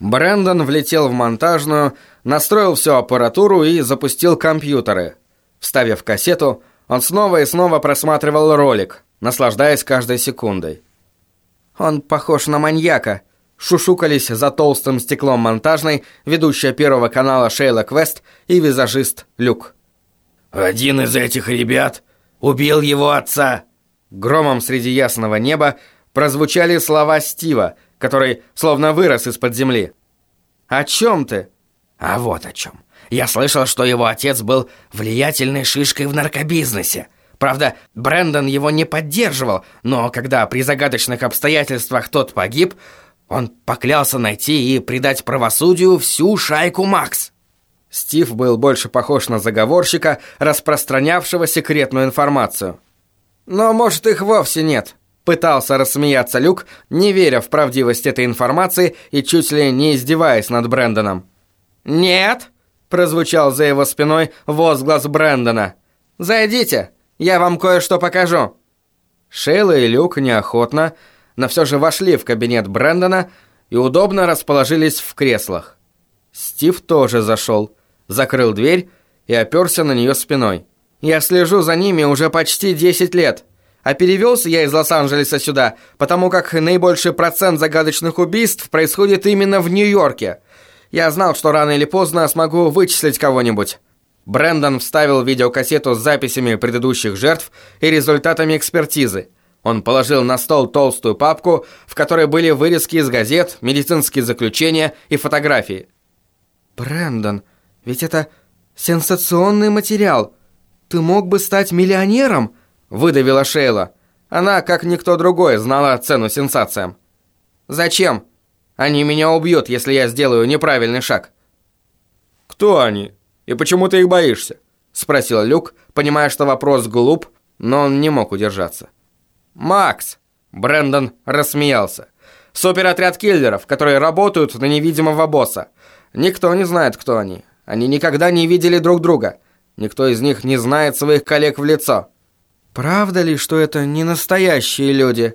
Брэндон влетел в монтажную, настроил всю аппаратуру и запустил компьютеры. Вставив кассету, он снова и снова просматривал ролик, наслаждаясь каждой секундой. «Он похож на маньяка», — шушукались за толстым стеклом монтажной ведущая Первого канала Шейла Квест и визажист Люк. «Один из этих ребят убил его отца!» Громом среди ясного неба прозвучали слова Стива, который словно вырос из-под земли. «О чем ты?» «А вот о чем. Я слышал, что его отец был влиятельной шишкой в наркобизнесе. Правда, Брэндон его не поддерживал, но когда при загадочных обстоятельствах тот погиб, он поклялся найти и предать правосудию всю шайку Макс. Стив был больше похож на заговорщика, распространявшего секретную информацию. Но, может, их вовсе нет. Пытался рассмеяться Люк, не веря в правдивость этой информации и чуть ли не издеваясь над Брэндоном. «Нет!» прозвучал за его спиной возглас Брэндона. «Зайдите, я вам кое-что покажу». Шейла и Люк неохотно, но все же вошли в кабинет Брэндона и удобно расположились в креслах. Стив тоже зашел, закрыл дверь и оперся на нее спиной. «Я слежу за ними уже почти 10 лет», а перевелся я из Лос-Анджелеса сюда, потому как наибольший процент загадочных убийств происходит именно в Нью-Йорке. Я знал, что рано или поздно смогу вычислить кого-нибудь. Брэндон вставил видеокассету с записями предыдущих жертв и результатами экспертизы. Он положил на стол толстую папку, в которой были вырезки из газет, медицинские заключения и фотографии. «Брэндон, ведь это сенсационный материал. Ты мог бы стать миллионером?» – выдавила Шейла. Она, как никто другой, знала цену сенсациям. «Зачем?» Они меня убьют, если я сделаю неправильный шаг». «Кто они? И почему ты их боишься?» Спросил Люк, понимая, что вопрос глуп, но он не мог удержаться. «Макс!» Брэндон рассмеялся. «Суперотряд киллеров, которые работают на невидимого босса. Никто не знает, кто они. Они никогда не видели друг друга. Никто из них не знает своих коллег в лицо». «Правда ли, что это не настоящие люди?»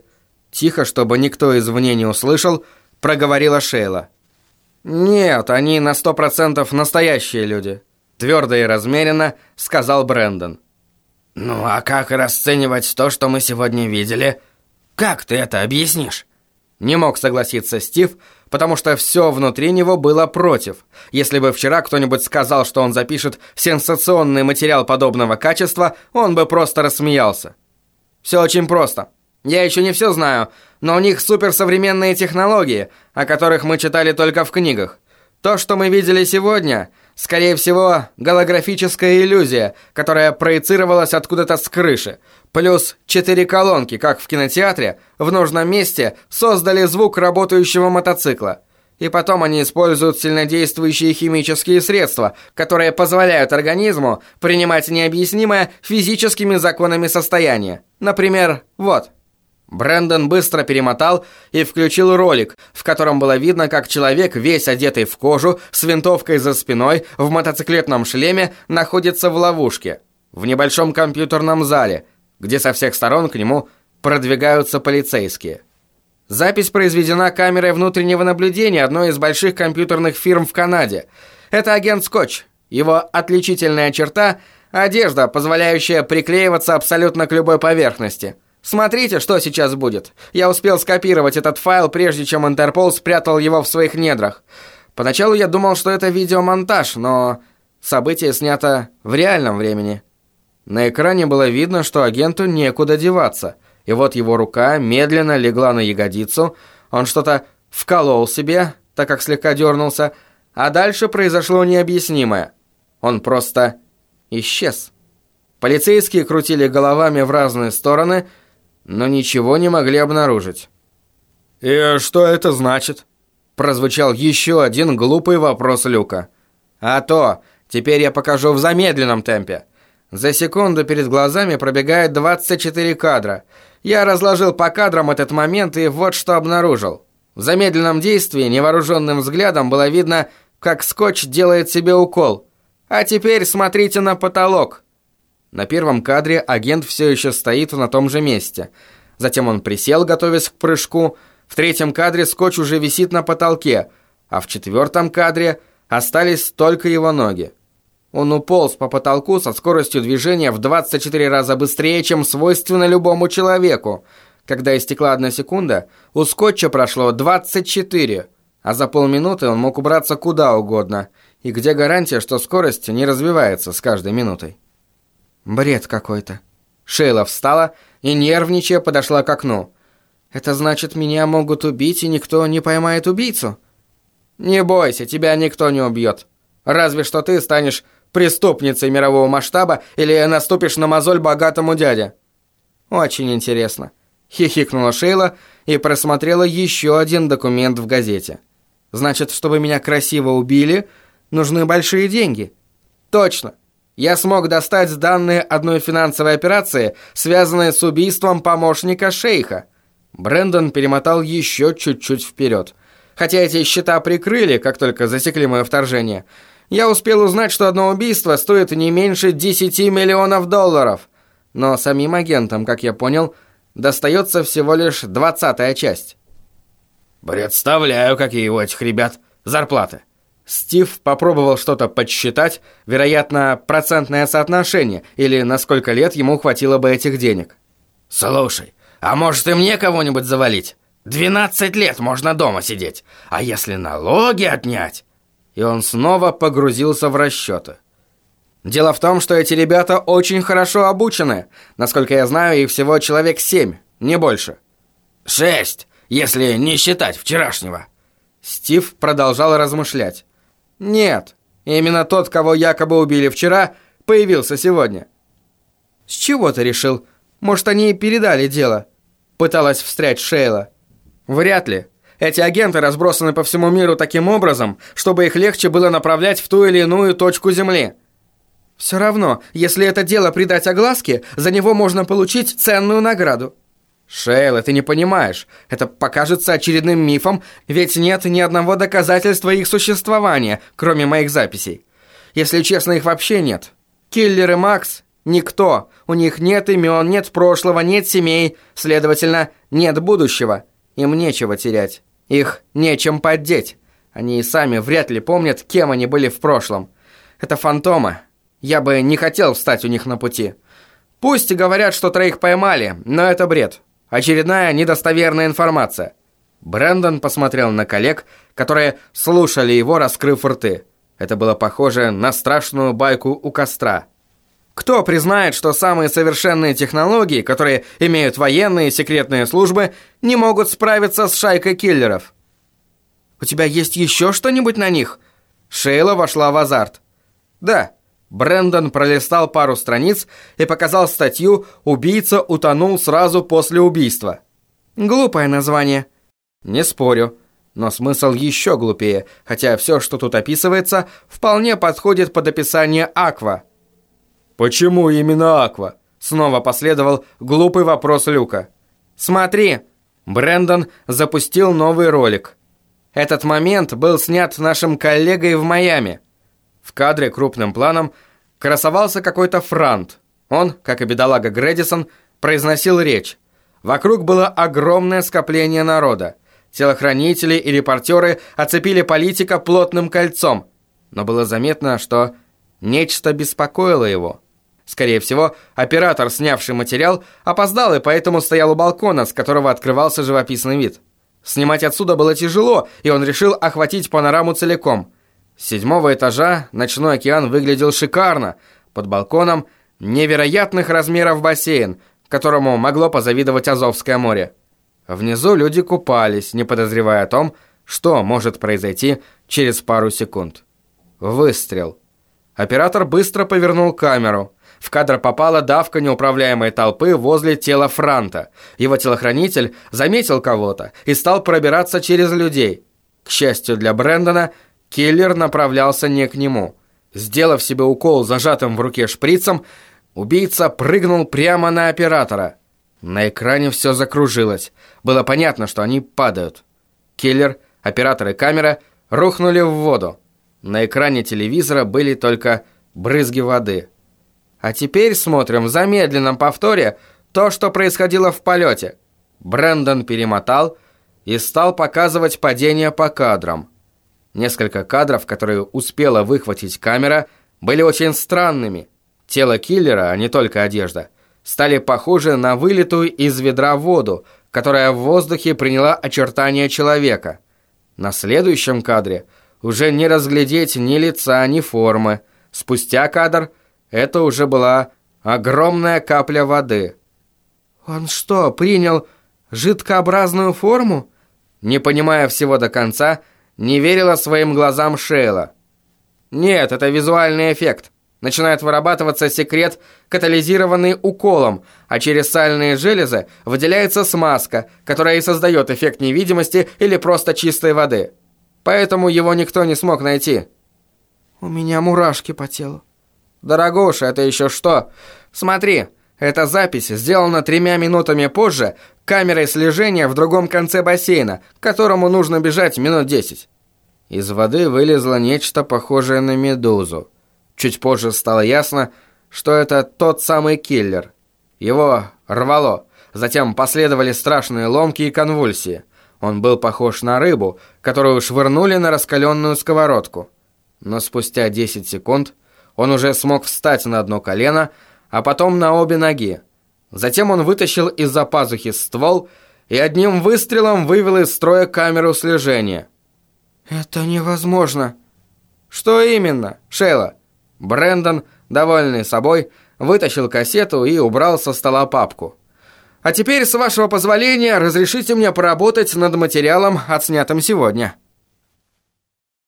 Тихо, чтобы никто извне не услышал, проговорила Шейла. «Нет, они на сто процентов настоящие люди», твердо и размеренно сказал Брэндон. «Ну а как расценивать то, что мы сегодня видели? Как ты это объяснишь?» Не мог согласиться Стив, потому что все внутри него было против. Если бы вчера кто-нибудь сказал, что он запишет сенсационный материал подобного качества, он бы просто рассмеялся. Все очень просто. Я еще не все знаю, но у них суперсовременные технологии, о которых мы читали только в книгах. То, что мы видели сегодня, скорее всего, голографическая иллюзия, которая проецировалась откуда-то с крыши. Плюс четыре колонки, как в кинотеатре, в нужном месте создали звук работающего мотоцикла. И потом они используют сильнодействующие химические средства, которые позволяют организму принимать необъяснимое физическими законами состояние. Например, вот. Брэндон быстро перемотал и включил ролик, в котором было видно, как человек, весь одетый в кожу, с винтовкой за спиной, в мотоциклетном шлеме, находится в ловушке. В небольшом компьютерном зале, где со всех сторон к нему продвигаются полицейские. Запись произведена камерой внутреннего наблюдения одной из больших компьютерных фирм в Канаде. Это агент Скотч. Его отличительная черта – одежда, позволяющая приклеиваться абсолютно к любой поверхности – Смотрите, что сейчас будет. Я успел скопировать этот файл, прежде чем Интерпол спрятал его в своих недрах. Поначалу я думал, что это видеомонтаж, но событие снято в реальном времени. На экране было видно, что агенту некуда деваться. И вот его рука медленно легла на ягодицу, он что-то вколол себе, так как слегка дернулся, а дальше произошло необъяснимое. Он просто исчез. Полицейские крутили головами в разные стороны, но ничего не могли обнаружить. «И что это значит?» Прозвучал еще один глупый вопрос Люка. «А то, теперь я покажу в замедленном темпе. За секунду перед глазами пробегает 24 кадра. Я разложил по кадрам этот момент и вот что обнаружил. В замедленном действии невооруженным взглядом было видно, как скотч делает себе укол. А теперь смотрите на потолок. На первом кадре агент все еще стоит на том же месте. Затем он присел, готовясь к прыжку. В третьем кадре скотч уже висит на потолке. а в четвертом кадре остались только его ноги. Он уполз по потолку со скоростью движения в 24 раза быстрее, чем свойственно любому человеку. Когда истекла одна секунда, у скотча прошло 24, а за полминуты он мог убраться куда угодно. И где гарантия, что скорость не развивается с каждой минутой? Бред какой-то. Шейла встала и, нервничая, подошла к окну. «Это значит, меня могут убить, и никто не поймает убийцу?» «Не бойся, тебя никто не убьет. Разве что ты станешь преступницей мирового масштаба или наступишь на мозоль богатому дяде. Очень интересно. Хихикнула Шейла и просмотрела еще один документ в газете. Значит, чтобы меня красиво убили, нужны большие деньги. Точно. Я смог достать данные одной финансовой операции, связанной с убийством помощника шейха. Брэндон перемотал еще чуть-чуть вперед. Хотя эти счета прикрыли, как только засекли мое вторжение – я успел узнать, что одно убийство стоит не меньше 10 миллионов долларов. Но самим агентам, как я понял, достается всего лишь двадцатая часть. Представляю, какие у этих ребят зарплаты. Стив попробовал что-то подсчитать, вероятно, процентное соотношение, или на сколько лет ему хватило бы этих денег. «Слушай, а может и мне кого-нибудь завалить? 12 лет можно дома сидеть, а если налоги отнять?» И он снова погрузился в расчеты. Дело в том, что эти ребята очень хорошо обучены. Насколько я знаю, их всего человек семь, не больше. Шесть, если не считать вчерашнего. Стив продолжал размышлять. Нет, именно тот, кого якобы убили вчера, появился сегодня. С чего ты решил? Может, они передали дело? Пыталась встрять Шейла. Вряд ли. Эти агенты разбросаны по всему миру таким образом, чтобы их легче было направлять в ту или иную точку Земли. Все равно, если это дело придать огласке, за него можно получить ценную награду. Шейла, ты не понимаешь. Это покажется очередным мифом, ведь нет ни одного доказательства их существования, кроме моих записей. Если честно, их вообще нет. Киллер и Макс – никто. У них нет имен, нет прошлого, нет семей, следовательно, нет будущего. Им нечего терять. Их нечем поддеть. Они и сами вряд ли помнят, кем они были в прошлом. Это фантомы. Я бы не хотел встать у них на пути. Пусть говорят, что троих поймали, но это бред. Очередная недостоверная информация. Брэндон посмотрел на коллег, которые слушали его, раскрыв рты. Это было похоже на страшную байку у костра. Кто признает, что самые совершенные технологии, которые имеют военные и секретные службы, не могут справиться с шайкой киллеров? У тебя есть еще что-нибудь на них? Шейла вошла в азарт. Да. Брэндон пролистал пару страниц и показал статью «Убийца утонул сразу после убийства». Глупое название. Не спорю. Но смысл еще глупее, хотя все, что тут описывается, вполне подходит под описание «Аква». «Почему именно Аква?» Снова последовал глупый вопрос Люка. «Смотри!» Брэндон запустил новый ролик. Этот момент был снят нашим коллегой в Майами. В кадре крупным планом красовался какой-то франт. Он, как и бедолага Грэдисон, произносил речь. Вокруг было огромное скопление народа. Телохранители и репортеры оцепили политика плотным кольцом. Но было заметно, что нечто беспокоило его – Скорее всего, оператор, снявший материал, опоздал и поэтому стоял у балкона, с которого открывался живописный вид. Снимать отсюда было тяжело, и он решил охватить панораму целиком. С седьмого этажа ночной океан выглядел шикарно. Под балконом невероятных размеров бассейн, которому могло позавидовать Азовское море. Внизу люди купались, не подозревая о том, что может произойти через пару секунд. Выстрел. Оператор быстро повернул камеру. В кадр попала давка неуправляемой толпы возле тела Франта. Его телохранитель заметил кого-то и стал пробираться через людей. К счастью для Брэндона, киллер направлялся не к нему. Сделав себе укол зажатым в руке шприцем, убийца прыгнул прямо на оператора. На экране все закружилось. Было понятно, что они падают. Киллер, оператор и камера рухнули в воду. На экране телевизора были только брызги воды – а теперь смотрим в замедленном повторе то, что происходило в полете. Брэндон перемотал и стал показывать падение по кадрам. Несколько кадров, которые успела выхватить камера, были очень странными. Тело киллера, а не только одежда, стали похожи на вылитую из ведра воду, которая в воздухе приняла очертания человека. На следующем кадре уже не разглядеть ни лица, ни формы. Спустя кадр это уже была огромная капля воды. «Он что, принял жидкообразную форму?» Не понимая всего до конца, не верила своим глазам Шейла. «Нет, это визуальный эффект. Начинает вырабатываться секрет, катализированный уколом, а через сальные железы выделяется смазка, которая и создает эффект невидимости или просто чистой воды. Поэтому его никто не смог найти». «У меня мурашки по телу». «Дорогуша, это еще что? Смотри, эта запись сделана тремя минутами позже камерой слежения в другом конце бассейна, к которому нужно бежать минут десять. Из воды вылезло нечто похожее на медузу. Чуть позже стало ясно, что это тот самый киллер. Его рвало. Затем последовали страшные ломки и конвульсии. Он был похож на рыбу, которую швырнули на раскаленную сковородку. Но спустя 10 секунд он уже смог встать на одно колено, а потом на обе ноги. Затем он вытащил из-за пазухи ствол и одним выстрелом вывел из строя камеру слежения. «Это невозможно». «Что именно, Шейла?» Брэндон, довольный собой, вытащил кассету и убрал со стола папку. «А теперь, с вашего позволения, разрешите мне поработать над материалом, отснятым сегодня».